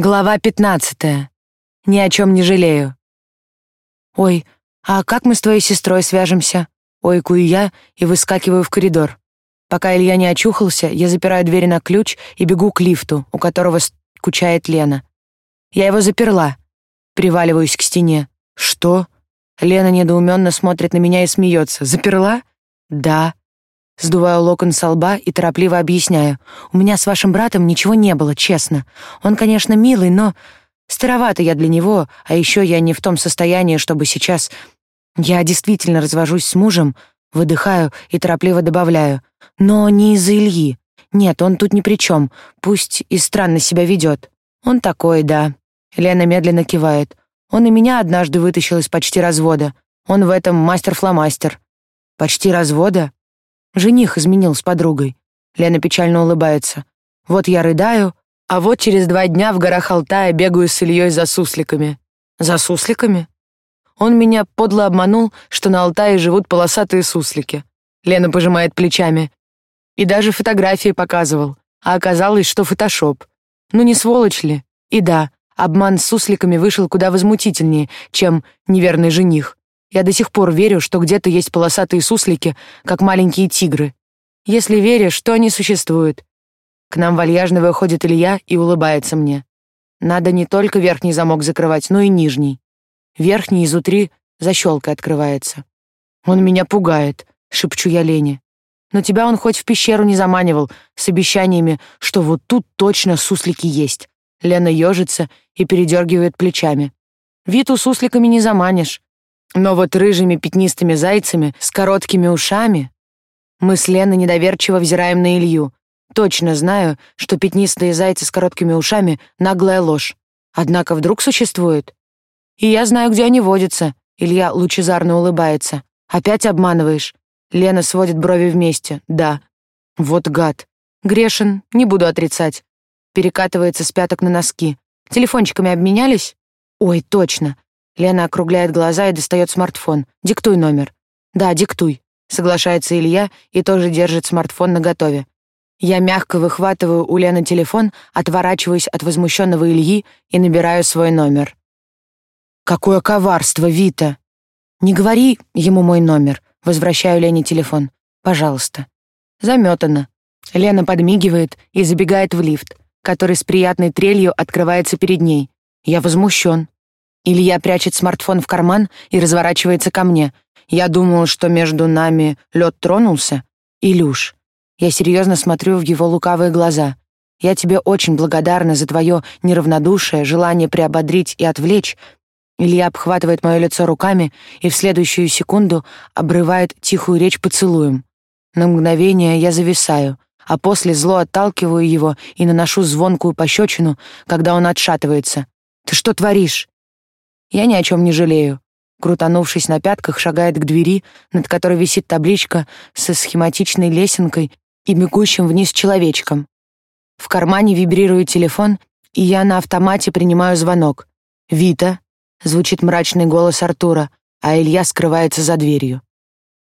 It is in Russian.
Глава 15. Ни о чем не жалею. Ой, а как мы с твоей сестрой свяжемся? Ойкую я и выскакиваю в коридор. Пока Илья не очухался, я запираю двери на ключ и бегу к лифту, у которого скучает Лена. Я его заперла. Приваливаюсь к стене. Что? Лена недоуменно смотрит на меня и смеется. Заперла? Да. Сдуваю локон со лба и торопливо объясняю. «У меня с вашим братом ничего не было, честно. Он, конечно, милый, но... Старовато я для него, а еще я не в том состоянии, чтобы сейчас... Я действительно развожусь с мужем, выдыхаю и торопливо добавляю. Но не из-за Ильи. Нет, он тут ни при чем. Пусть и странно себя ведет. Он такой, да». Лена медленно кивает. «Он и меня однажды вытащил из почти развода. Он в этом мастер-фломастер». «Почти развода?» Жених изменил с подругой. Лена печально улыбается. Вот я рыдаю, а вот через два дня в горах Алтая бегаю с Ильей за сусликами. За сусликами? Он меня подло обманул, что на Алтае живут полосатые суслики. Лена пожимает плечами. И даже фотографии показывал. А оказалось, что фотошоп. Ну не сволочь ли? И да, обман с сусликами вышел куда возмутительнее, чем неверный жених. Я до сих пор верю, что где-то есть полосатые суслики, как маленькие тигры. Если веришь, что они существуют. К нам вальяжно выходит Илья и улыбается мне. Надо не только верхний замок закрывать, но и нижний. Верхний изнутри защелкой открывается. Он меня пугает, шепчу я Лене. Но тебя он хоть в пещеру не заманивал с обещаниями, что вот тут точно суслики есть. Лена ежится и передергивает плечами. Вид у сусликами не заманишь. Но вот рыжими пятнистыми зайцами с короткими ушами... Мы с Леной недоверчиво взираем на Илью. Точно знаю, что пятнистые зайцы с короткими ушами — наглая ложь. Однако вдруг существует. И я знаю, где они водятся. Илья лучезарно улыбается. Опять обманываешь. Лена сводит брови вместе. Да. Вот гад. Грешен, не буду отрицать. Перекатывается с пяток на носки. Телефончиками обменялись? Ой, точно. Лена округляет глаза и достает смартфон. «Диктуй номер». «Да, диктуй», — соглашается Илья и тоже держит смартфон наготове. Я мягко выхватываю у Лены телефон, отворачиваюсь от возмущенного Ильи и набираю свой номер. «Какое коварство, Вита!» «Не говори ему мой номер», — возвращаю Лене телефон. «Пожалуйста». Заметано. Лена подмигивает и забегает в лифт, который с приятной трелью открывается перед ней. Я возмущен. Илья прячет смартфон в карман и разворачивается ко мне. Я думал, что между нами лед тронулся. Илюш, я серьезно смотрю в его лукавые глаза. Я тебе очень благодарна за твое неравнодушие, желание приободрить и отвлечь. Илья обхватывает мое лицо руками и в следующую секунду обрывает тихую речь поцелуем. На мгновение я зависаю, а после зло отталкиваю его и наношу звонкую пощечину, когда он отшатывается. «Ты что творишь?» Я ни о чем не жалею. Крутанувшись на пятках, шагает к двери, над которой висит табличка со схематичной лесенкой и бегущим вниз человечком. В кармане вибрирует телефон, и я на автомате принимаю звонок. «Вита», — звучит мрачный голос Артура, а Илья скрывается за дверью.